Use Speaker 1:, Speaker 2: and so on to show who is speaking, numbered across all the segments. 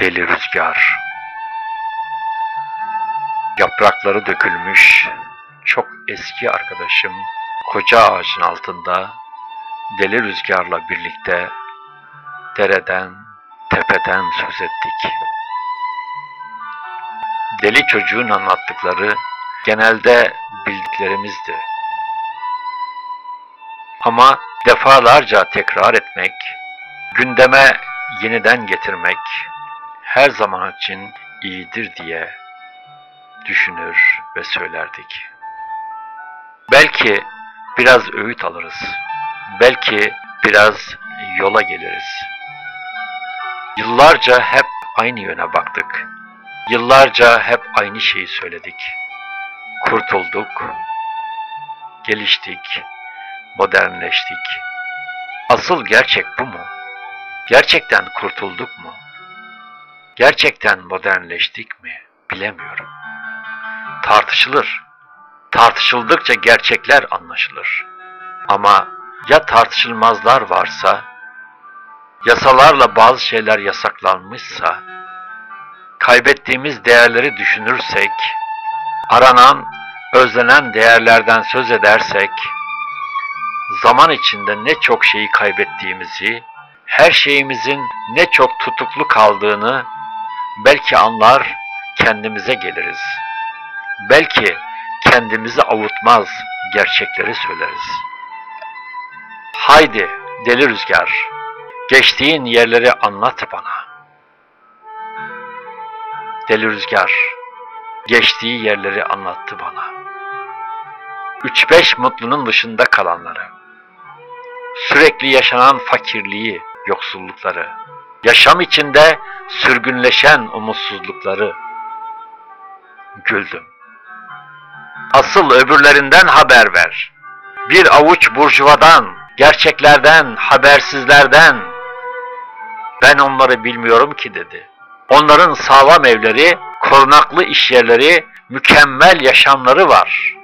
Speaker 1: Deli rüzgar. Yaprakları dökülmüş, çok eski arkadaşım koca ağacın altında deli rüzgarla birlikte dereden, tepeden söz ettik. Deli çocuğun anlattıkları genelde bildiklerimizdi. Ama defalarca tekrar etmek, gündeme yeniden getirmek her zaman için iyidir diye düşünür ve söylerdik. Belki biraz öğüt alırız. Belki biraz yola geliriz. Yıllarca hep aynı yöne baktık. Yıllarca hep aynı şeyi söyledik. Kurtulduk, geliştik, modernleştik. Asıl gerçek bu mu? Gerçekten kurtulduk mu? Gerçekten modernleştik mi? Bilemiyorum. Tartışılır. Tartışıldıkça gerçekler anlaşılır. Ama ya tartışılmazlar varsa, yasalarla bazı şeyler yasaklanmışsa, kaybettiğimiz değerleri düşünürsek, aranan, özlenen değerlerden söz edersek, zaman içinde ne çok şeyi kaybettiğimizi, her şeyimizin ne çok tutuklu kaldığını belki anlar, kendimize geliriz. Belki kendimizi avutmaz, gerçekleri söyleriz. Haydi deli rüzgar, geçtiğin yerleri anlat bana. Deli rüzgar, geçtiği yerleri anlattı bana. Üç beş mutlunun dışında kalanları, sürekli yaşanan fakirliği, yoksullukları, yaşam içinde sürgünleşen umutsuzlukları güldüm. Asıl öbürlerinden haber ver. Bir avuç burjuvadan, gerçeklerden, habersizlerden. Ben onları bilmiyorum ki dedi. Onların sağlam evleri, korunaklı işyerleri, mükemmel yaşamları var.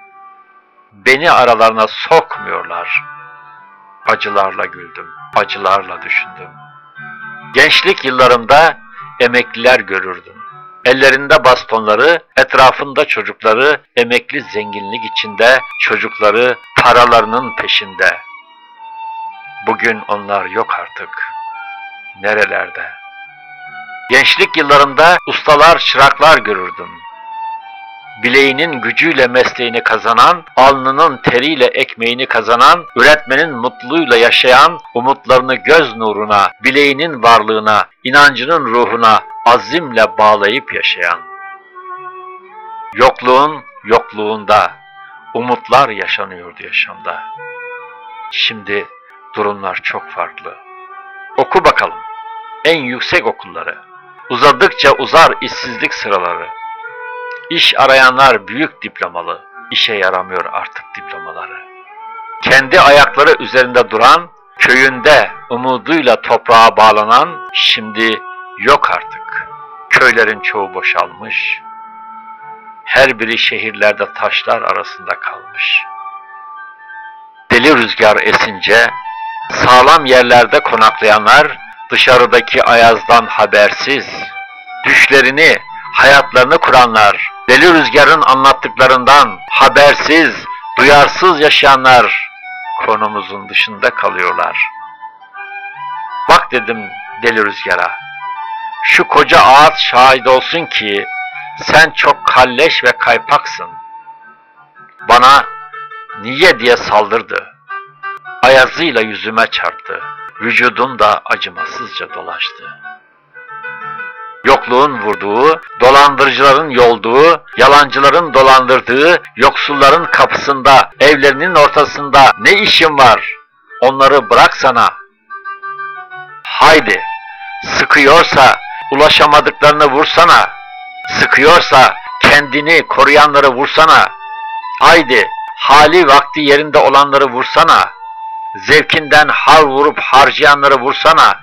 Speaker 1: Beni aralarına sokmuyorlar. Acılarla güldüm, acılarla düşündüm. Gençlik yıllarımda emekliler görürdüm. Ellerinde bastonları, etrafında çocukları, emekli zenginlik içinde, çocukları paralarının peşinde. Bugün onlar yok artık. Nerelerde? Gençlik yıllarımda ustalar, çıraklar görürdüm. Bileğinin gücüyle mesleğini kazanan, alnının teriyle ekmeğini kazanan, üretmenin mutluluğuyla yaşayan, umutlarını göz nuruna, bileğinin varlığına, inancının ruhuna azimle bağlayıp yaşayan. Yokluğun yokluğunda umutlar yaşanıyordu yaşamda. Şimdi durumlar çok farklı. Oku bakalım. En yüksek okulları. Uzadıkça uzar işsizlik sıraları. İş arayanlar büyük diplomalı. İşe yaramıyor artık diplomaları. Kendi ayakları üzerinde duran, köyünde umuduyla toprağa bağlanan, şimdi yok artık. Köylerin çoğu boşalmış. Her biri şehirlerde taşlar arasında kalmış. Deli rüzgar esince, sağlam yerlerde konaklayanlar dışarıdaki ayazdan habersiz, düşlerini, hayatlarını kuranlar, deli rüzgarın anlattıklarından habersiz, duyarsız yaşayanlar konumuzun dışında kalıyorlar. Bak dedim deli rüzgara, şu koca ağaç şahit olsun ki sen çok kalleş ve kaypaksın. Bana niye diye saldırdı. Ayazıyla yüzüme çarptı. Vücudum da acımasızca dolaştı. Yokluğun vurduğu, dolandırıcıların yolduğu, yalancıların dolandırdığı, yoksulların kapısında, evlerinin ortasında ne işin var? Onları bıraksana. Haydi, sıkıyorsa ulaşamadıklarını vursana. Sıkıyorsa kendini koruyanları vursana. Haydi, hali vakti yerinde olanları vursana. Zevkinden har vurup harcayanları vursana.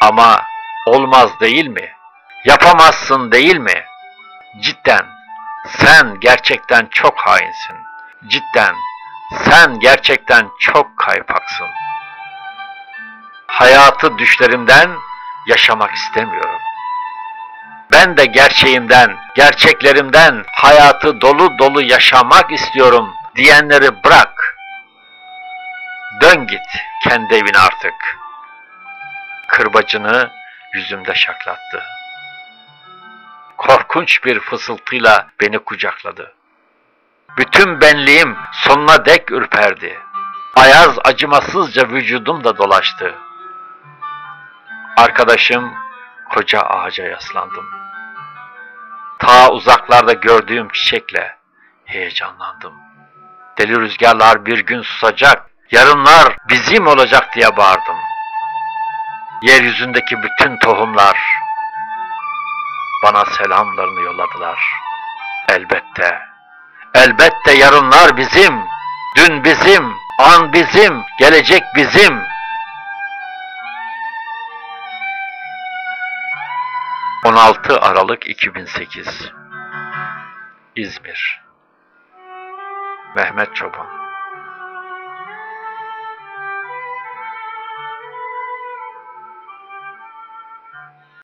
Speaker 1: Ama olmaz değil mi? Yapamazsın değil mi? Cidden sen gerçekten çok hainsin. Cidden sen gerçekten çok kaypaksın. Hayatı düşlerimden yaşamak istemiyorum. Ben de gerçeğimden, gerçeklerimden hayatı dolu dolu yaşamak istiyorum diyenleri bırak. Dön git kendi evine artık. Kırbacını yüzümde şaklattı. Korkunç bir fısıltıyla beni kucakladı. Bütün benliğim sonuna dek ürperdi. Ayaz acımasızca vücudumda dolaştı. Arkadaşım koca ağaca yaslandım. Ta uzaklarda gördüğüm çiçekle heyecanlandım. Deli rüzgarlar bir gün susacak, yarınlar bizim olacak diye bağırdım. Yeryüzündeki bütün tohumlar bana selamlarını yolladılar. Elbette, elbette yarınlar bizim, dün bizim, an bizim, gelecek bizim. 16 Aralık 2008 İzmir Mehmet Çoban